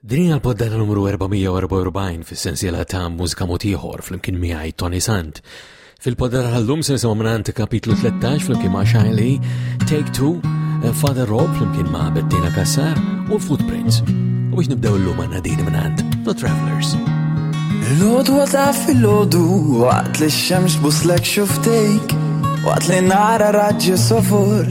Din hija l-poddata numru 444 fis-sensiela ta' mużika mod ieħor flimkien miegħi Tony Sant. Fil-poddata tal-lum se nisimgħu mingħand kapitlu 13 flimkien ma' Shiley, Take Two, eh, Father Rob flimkien ma' Bettina Kassar u l-Footprints. U biex nibdew l-lum għandna din mingħand The Travelers. L-ħodu għazaf il-ħodu, waqt li xemx buslek xuftejk, waqt li nara raġġi sofur,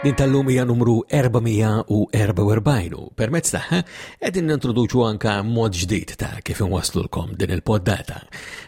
Din tal-lum hija numru 444 u permezz tagħha qegħdin nintroduċu anka mod ġdid ta' kif inwaslulkom din il-poddata.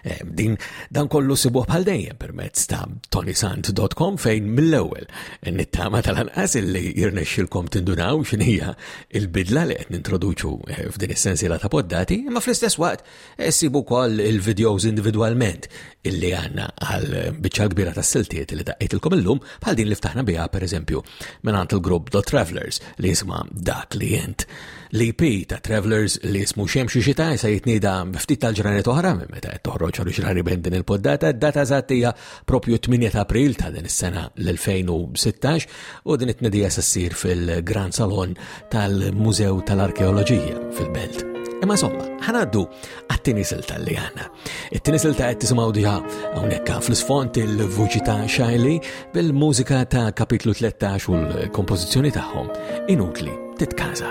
Eh, din dan kollu sibuh bħal dejjem permezz ta' tonisant.com fejn mill-ewwel nittama tal-anqas li jirnexxilkom tindunaw x'inhija il-bidla li qed nintroduċu eh, f'din is-sensiela ta' poddati, imma fl-istess waqt Issib ukoll il-videos individwalment illi għanna għal biċċa kbira ta' siltiet li daqqejtilkom illum bħal din li ftaħna biha pereżempju minn għand il-grupp The Travelers li jisma' dak li jent. L-EP ta' Travelers li jismu xem xi xita jisa jitnida ftit tal-ġranet oħra minn meta qed toħroġ oriġinarjament din il-poddata, data żattija propju 8 ta' April ta' din is-sena l-2016 u din it-tnedija se ssir fil-Grand Salon tal-Mużew tal-Arkeoloġija fil-Belt. Imma somma, ħanaddu għat-tieni silta li għanna. It-tieni silta qed tisimgħu diha hawnhekk fl-isfond il-vuċi ta' Xajli bil-mużika ta' kapitlu 13 u l-kompożizzjoni tagħhom inutli titkaża.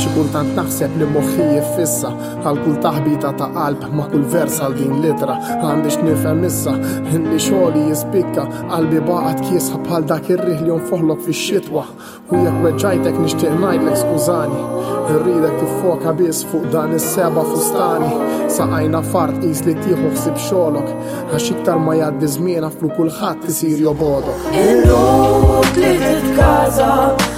Xi kultant naħseb li moħħi jiffissa għal kull taħbita ta' qalb ma' kull vers għal din litra għandix nifhem issa li xogħli jispikka qalbi baqgħet kiesħa bħal dak ir-riħ li jonfoħlok fix-xitwa u jekk weġġajtek nixtieq ngħidlek skużani rridek tiffoka biss fuq dan is-seba' fustani saqajna fart qis li tieħu ħsib xogħlok għax iktar ma jgħaddi żmien aflu kulħadd isir jobodok. Il-luk li titkaza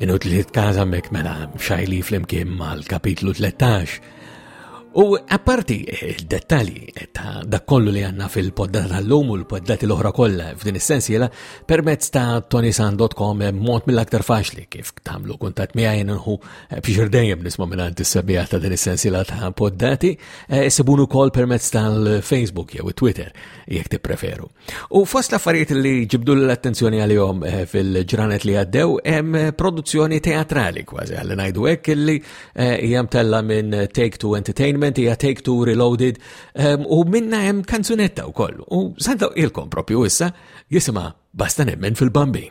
Inutli titkaza mek mela xajli flimkien mal-kapitlu 13. U apparti il-dettalji eh, ta' dak kollu li għanna fil-poddata tal-lum u l-poddati l-oħra kollha f'din is-sensiela permezz ta' tonisan.com eh, mod mill-aktar faċli kif tagħmlu kuntatt miegħi nħu eh, biex dejjem nisma' minn is-sabiħa ta' din is-sensiela ta' poddati, sibunu kol permezz tal-Facebook jew Twitter jekk tippreferu. U fost l-affarijiet li ġibdu l-attenzjoni għalihom eh, fil-ġranet li għaddew, hemm eh, produzzjoni teatrali kważi għalli ngħidu hekk illi eh, hija mtella minn Take Two Entertainment, hija Take Two Reloaded ehm, u minna hemm kanzunetta wkoll. U santa ilkom propju issa jisimha basta nemmen fil-bambin.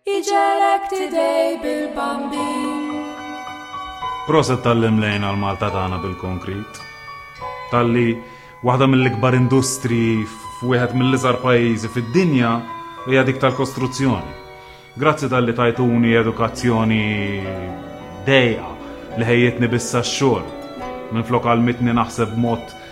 Iġelek tidej bil-bambin. Proset tal-li mlejna l-Malta tagħna bil-konkrit. Tal-li waħda mill-ikbar industri f'wieħed mill-iżar pajjiżi fid-dinja hija dik tal-kostruzzjoni. Grazzi tal-li tajtuni edukazzjoni dejqa li ħejjetni bissa x-xogħol. Minn flok għal-mitni naħseb mod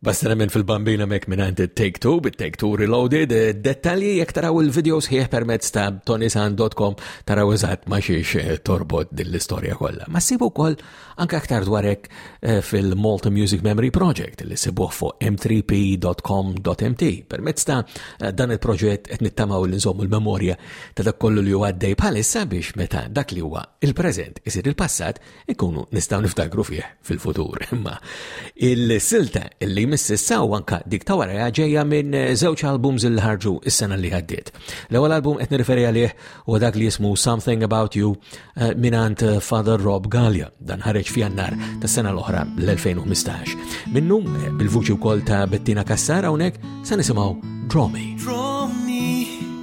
Bastarament fil-bambina mek minant Take Two, bit-Take Two Reloaded, eh, dettalji jek taraw il-video sħiħ permezz ta' tonisan.com taraw eżat ma xiex eh, torbot dill-istoria kollha. Ma sibu kol anka aktar dwarek eh, fil-Malta Music Memory Project li sibuħ fu m3p.com.mt. Permezz ta' dan il-proġett qed nittamaw l nżommu l-memorja ta' dak kollu li huwa għaddej bħalissa biex meta dak li huwa il-preżent isir il-passat ikunu nistaw niftakru fih fil-futur. Imma il-silta li mississa u anka dik ta' wara ġejja minn żewġ albums il ħarġu is-sena li għaddiet. L-ewwel album qed nirreferi għalih u dak li jismu Something About You eh, minant Father Rob Gallia. Dan ħareġ fi jannar tas-sena l-oħra l-2015. Minnu eh, bil-vuċi wkoll ta' Bettina Kassara hawnhekk se nisimgħu Draw Me. Draw me.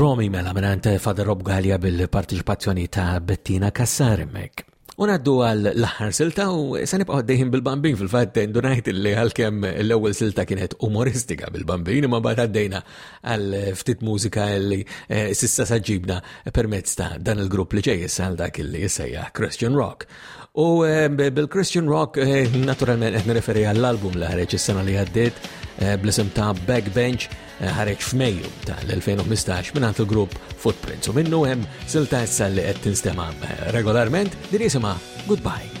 Dromi mela minant Father Rob Gallia bil-partiċipazzjoni ta' Bettina Kassar emmek. Unaddu għal l-aħħar silta u se nibqgħu għaddejjin bil-bambin fil-fatt ndunajt li għalkemm l-ewwel silta kienet umoristika bil-bambin imma bad għaddejna għal ftit mużika li eh, sissa saġibna permezz ta' dan il-grupp li ġej għal dak li jissejja Christian Rock. U bil-Christian Rock, eh, naturalment qed nirreferi għall-album li ħareġ is-sena li għaddiet eh, bl-isem ta' Backbench eh, ħareġ f'Mejju ta' l-2015 minn il-grupp Footprints u minnu hemm silta issa li qed tinstema' regolarment din jisimha Goodbye.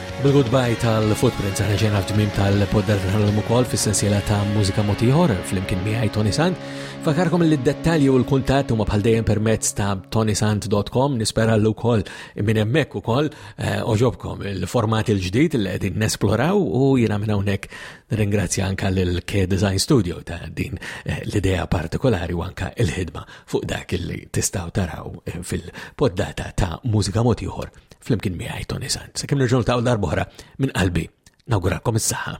Bil-goodbye tal-Footprints aħna ġejna f'tmiem tal-poddar tal-ħallum ukoll fis-sensiela ta' mużika mod ieħor flimkien miegħi Tony Sant. Fakarkom li d-dettalji u l-kuntatt huma bħal dejjem permezz ta' tonysant.com nispera l ukoll minn hemmhekk ukoll eh, oġobkom il-format il-ġdid li qegħdin nesploraw u jiena minn hawnhekk nirringrazzja anke lil K Design Studio ta' din eh, l-idea partikolari u anke il-ħidma fuq dak li tistgħu taraw eh, fil-poddata ta' mużika mod ieħor Flimkien miegħi Tony Sant, sakemm nerġgħu niltaqgħu darb'oħra minn qalbi nawguralkom is-saħħa.